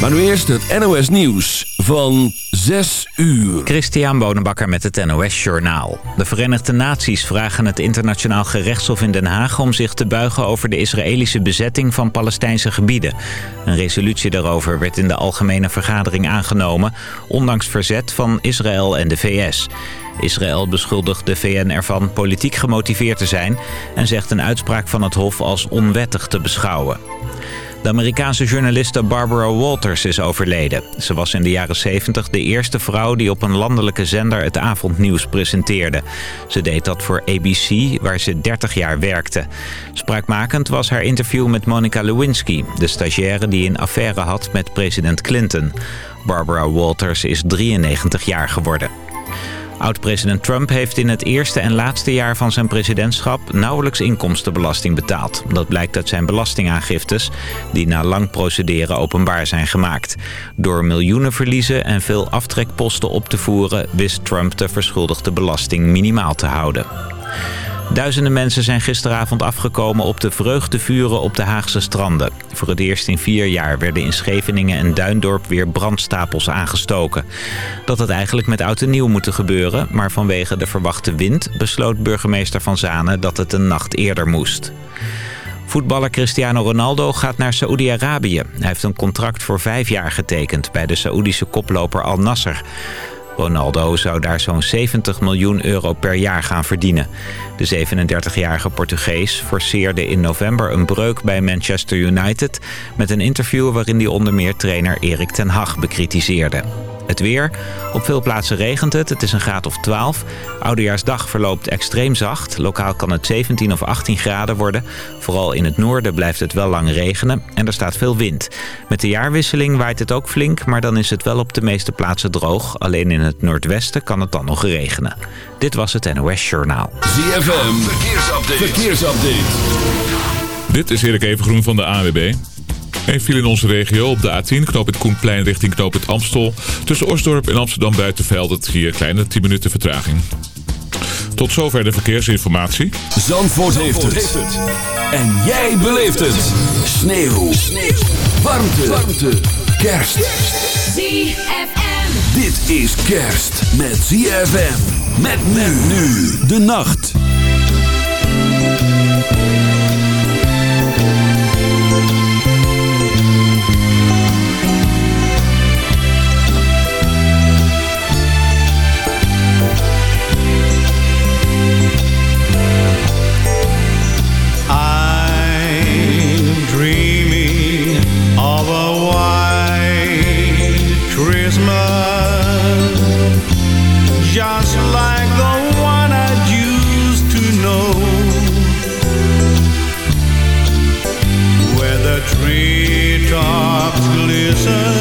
Maar nu eerst het NOS Nieuws van 6 uur. Christian Bonenbakker met het NOS Journaal. De Verenigde Naties vragen het internationaal gerechtshof in Den Haag... om zich te buigen over de Israëlische bezetting van Palestijnse gebieden. Een resolutie daarover werd in de Algemene Vergadering aangenomen... ondanks verzet van Israël en de VS. Israël beschuldigt de VN ervan politiek gemotiveerd te zijn... en zegt een uitspraak van het Hof als onwettig te beschouwen. De Amerikaanse journaliste Barbara Walters is overleden. Ze was in de jaren 70 de eerste vrouw die op een landelijke zender het avondnieuws presenteerde. Ze deed dat voor ABC, waar ze 30 jaar werkte. Spraakmakend was haar interview met Monica Lewinsky, de stagiaire die een affaire had met president Clinton. Barbara Walters is 93 jaar geworden. Oud-president Trump heeft in het eerste en laatste jaar van zijn presidentschap nauwelijks inkomstenbelasting betaald. Dat blijkt uit zijn belastingaangiftes, die na lang procederen openbaar zijn gemaakt. Door miljoenen verliezen en veel aftrekposten op te voeren, wist Trump de verschuldigde belasting minimaal te houden. Duizenden mensen zijn gisteravond afgekomen op de vreugdevuren op de Haagse stranden. Voor het eerst in vier jaar werden in Scheveningen en Duindorp weer brandstapels aangestoken. Dat had eigenlijk met oud en nieuw moeten gebeuren... maar vanwege de verwachte wind besloot burgemeester Van Zanen dat het een nacht eerder moest. Voetballer Cristiano Ronaldo gaat naar Saoedi-Arabië. Hij heeft een contract voor vijf jaar getekend bij de Saoedische koploper Al Nasser. Ronaldo zou daar zo'n 70 miljoen euro per jaar gaan verdienen. De 37-jarige Portugees forceerde in november een breuk bij Manchester United... met een interview waarin hij onder meer trainer Erik ten Hag bekritiseerde. Het weer. Op veel plaatsen regent het. Het is een graad of 12. Oudejaarsdag verloopt extreem zacht. Lokaal kan het 17 of 18 graden worden. Vooral in het noorden blijft het wel lang regenen. En er staat veel wind. Met de jaarwisseling waait het ook flink. Maar dan is het wel op de meeste plaatsen droog. Alleen in het noordwesten kan het dan nog regenen. Dit was het NOS Journaal. ZFM. Verkeersupdate. Verkeersupdate. Dit is Erik Evengroen van de AWB. Een viel in onze regio op de A10, knoop het Koenplein richting knoop het Amstel. Tussen Osdorp en Amsterdam Buitenveld het hier kleine 10 minuten vertraging. Tot zover de verkeersinformatie. Zandvoort, heeft, het. En jij beleeft het. Sneeuw. Sneeuw. Warmte. Warmte. Kerst. ZFM. Dit is kerst met ZFM. Met men nu de nacht. Glisten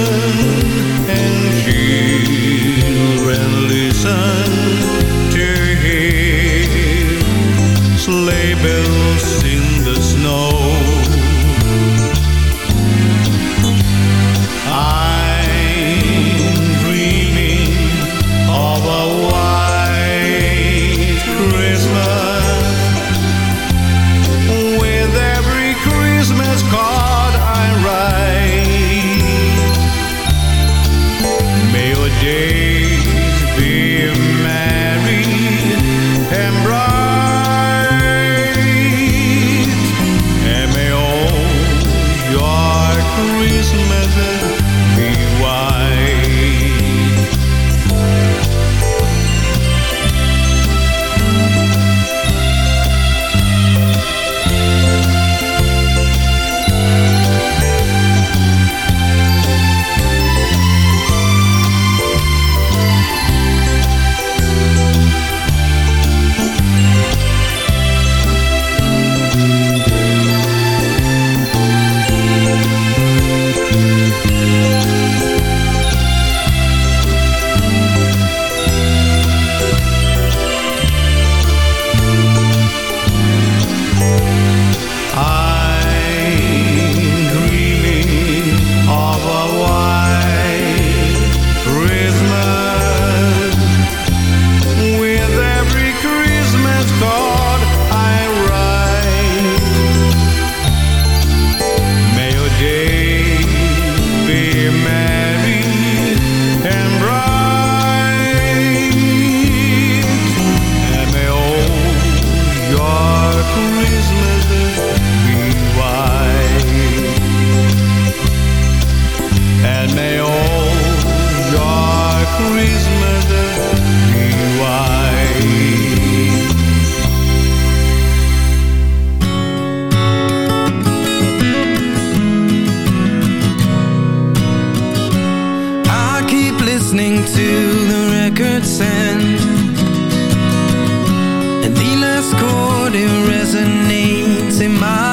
The last chord, it resonates in my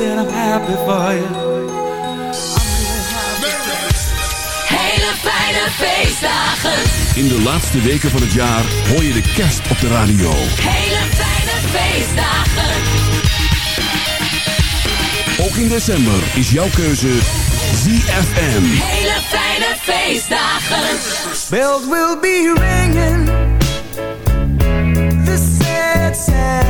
said I'm happy for you. Hele fijne feestdagen. In de laatste weken van het jaar hoor je de kerst op de radio. Hele fijne feestdagen. Ook in december is jouw keuze ZFM. Hele fijne feestdagen. Bells will be ringing. The sad, sad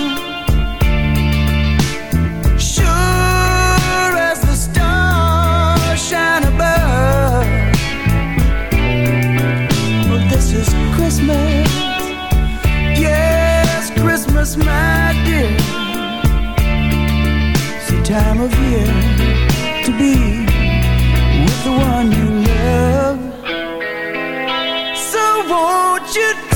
Christmas, my dear. It's the time of year to be with the one you love. So won't you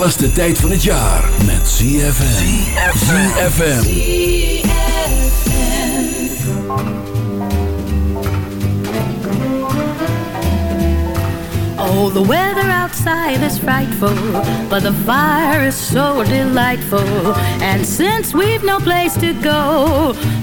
gezelligste tijd van het jaar met ZFM. ZFM. Oh, the weather outside is frightful, but the fire is so delightful. And since we've no place to go,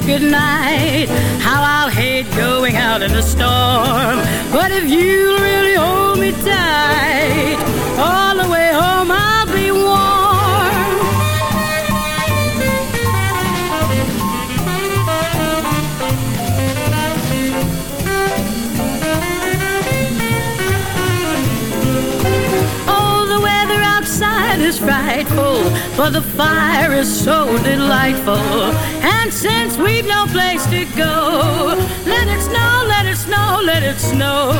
Goodnight, how I'll hate going out in the storm. But if you but the fire is so delightful. And since we've no place to go, let it snow, let it snow, let it snow.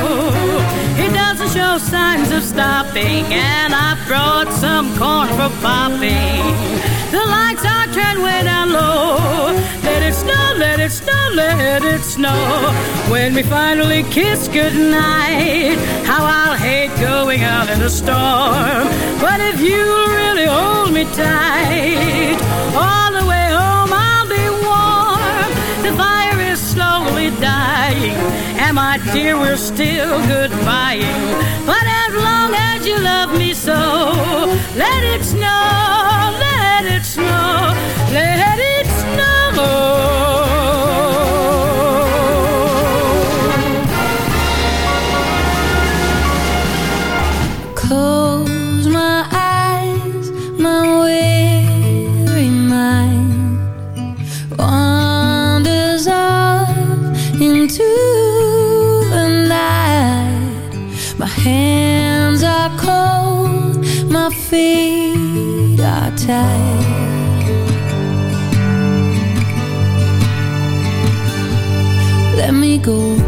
It doesn't show signs of stopping, and I brought some corn for popping. The lights are turned way down low. Let it snow, let it snow, let it snow. When we finally kiss goodnight, how I'll hate going out in a storm. But if you'll really hold me tight, all the way home I'll be warm. The fire is slowly dying, and my dear, we're still goodbying. But long as you love me so, let it snow, let it snow, let it snow. Let me go.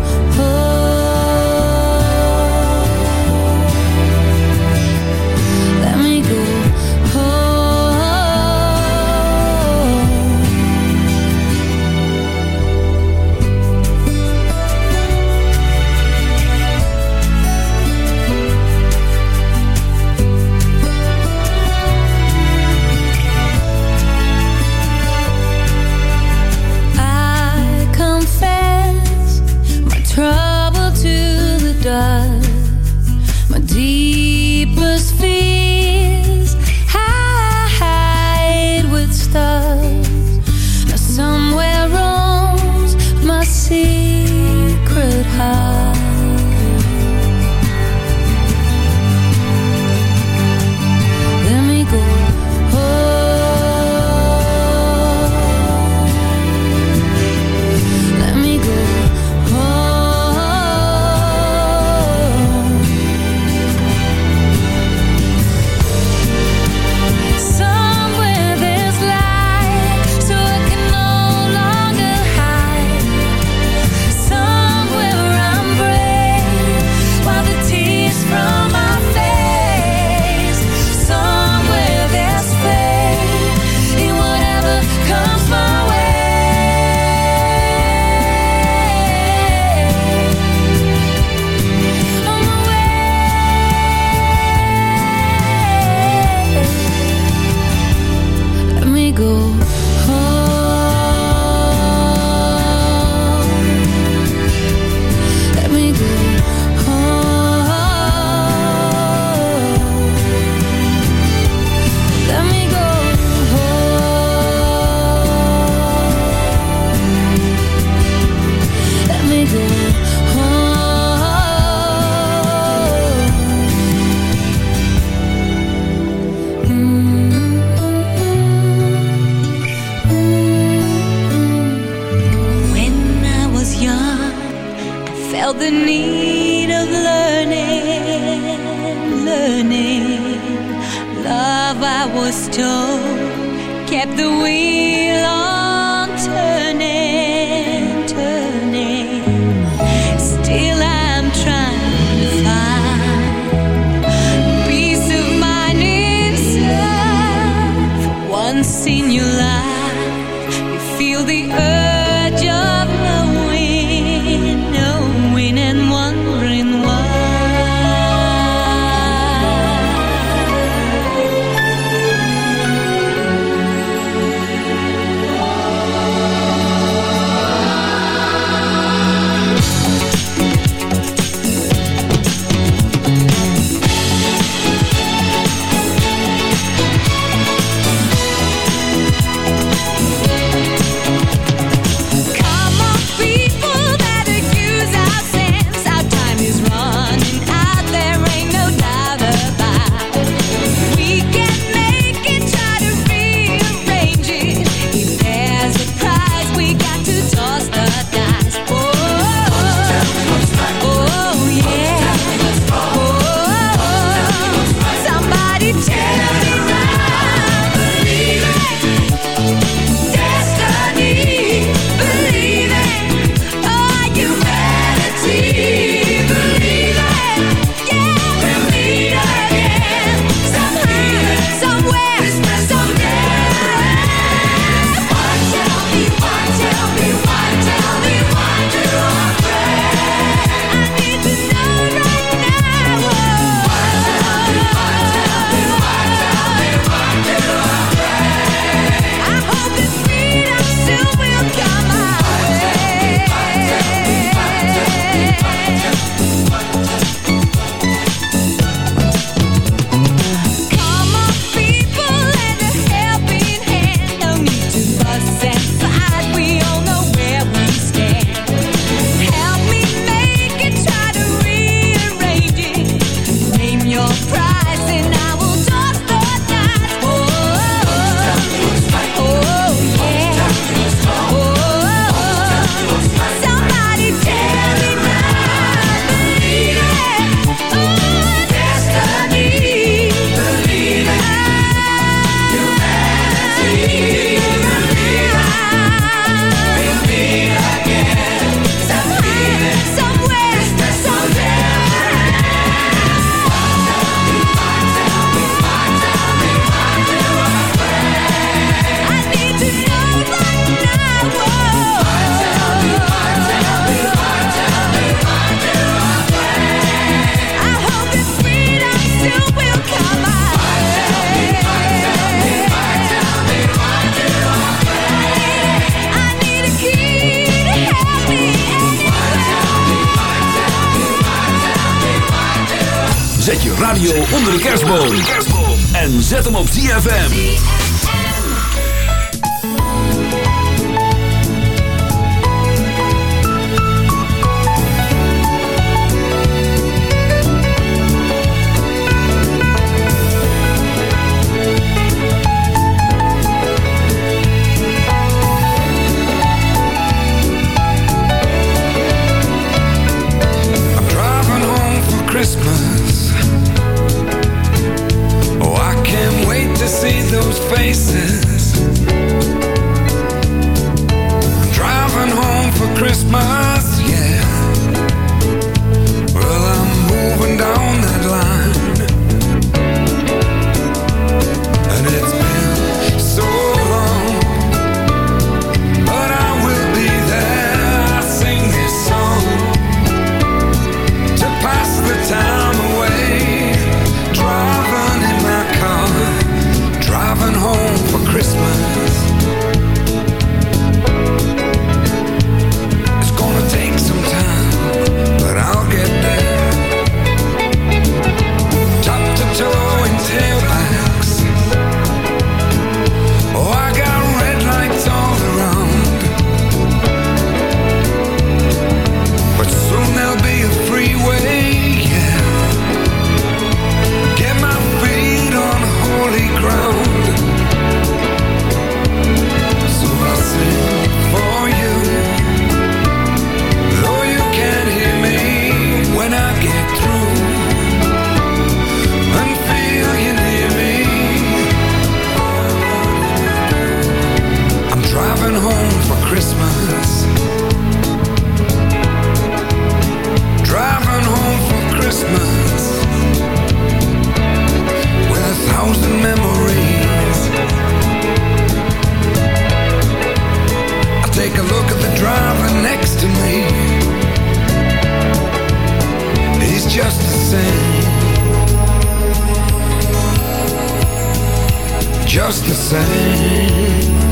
just the same.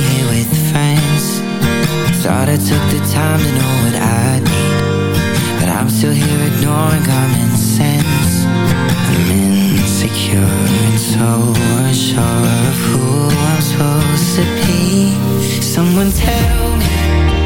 here with friends. Thought I took the time to know what I need. But I'm still here ignoring common sense. I'm insecure and so unsure of who I'm supposed to be. Someone tell me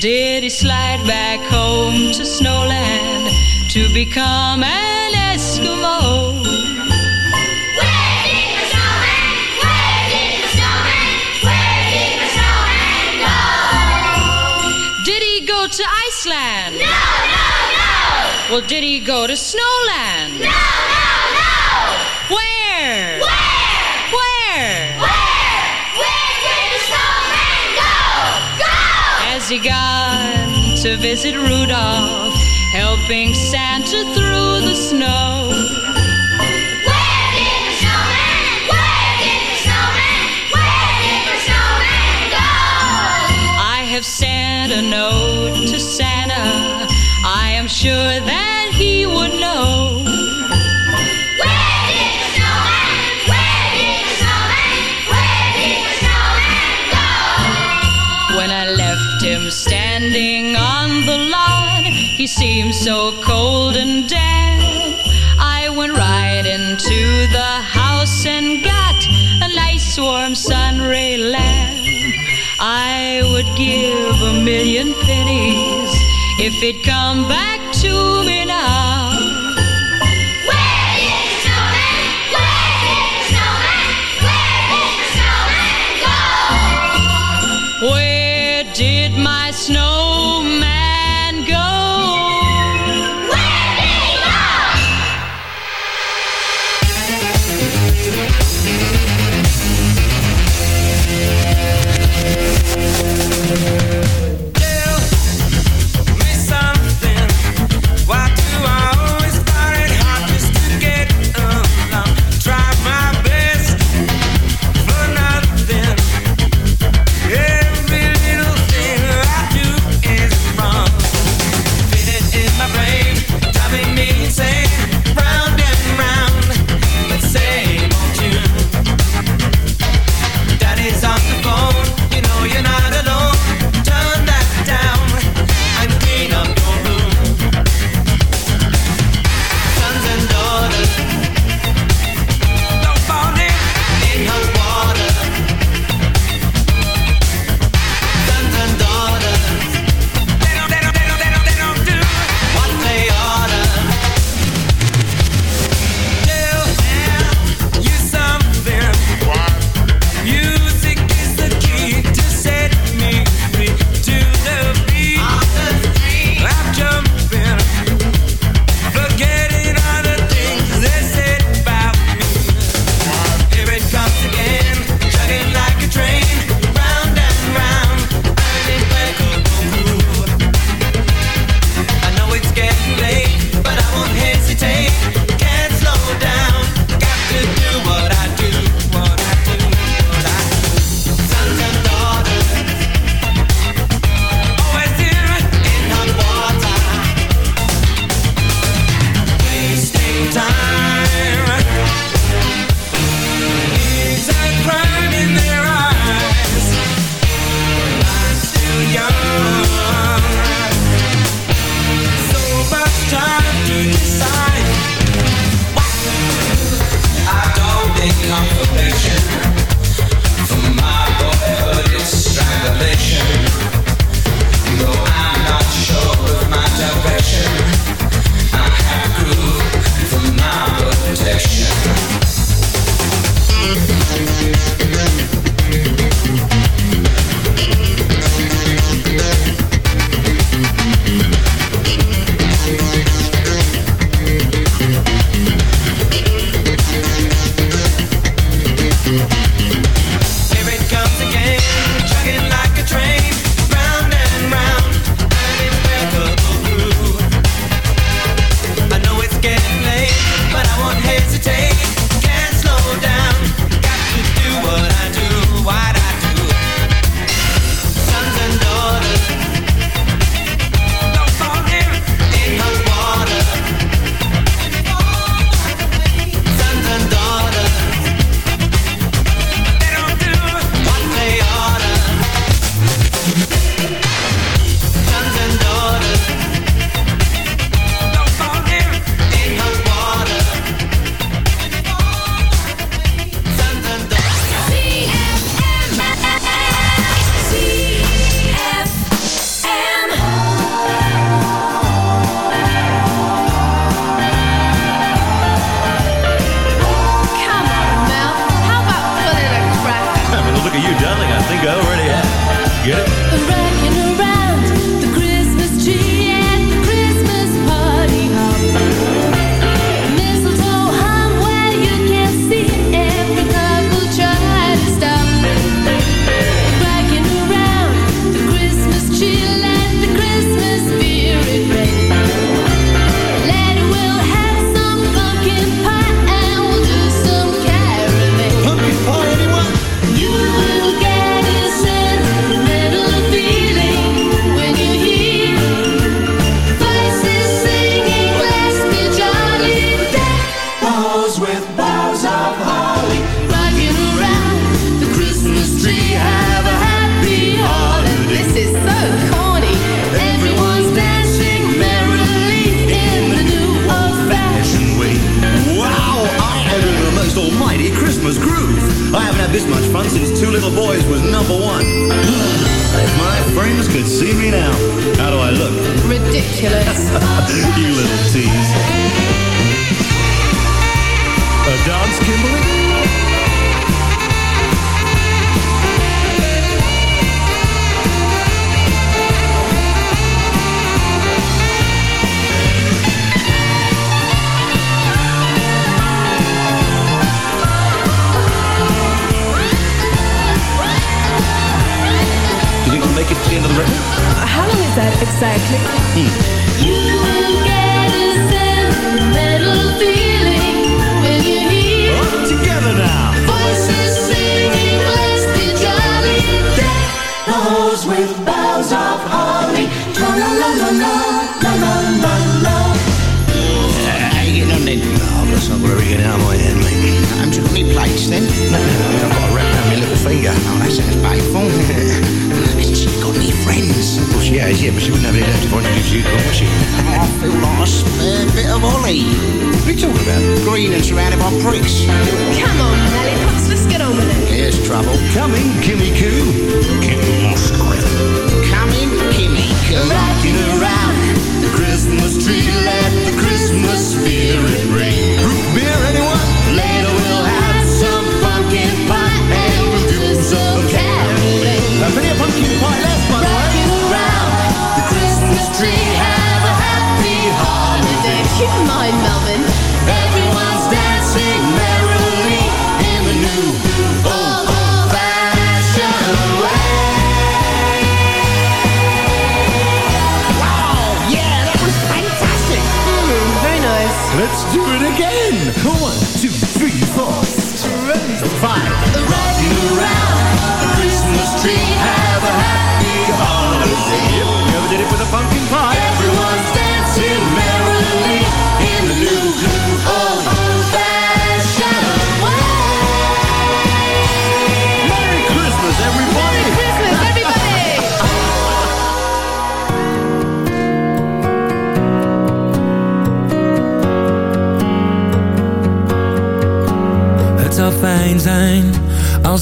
did he slide back home to Snowland to become an Eskimo? Did he go to Iceland? No, no, no! Well, did he go to Snowland? No! busy garden to visit Rudolph, helping Santa through the snow. I Have sent a note to Santa. I am sure that he would know. seemed so cold and dead. I went right into the house and got a nice warm sunray lamp. I would give a million pennies if it come back to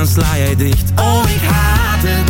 dan sla jij dicht. Oh, ik haat het.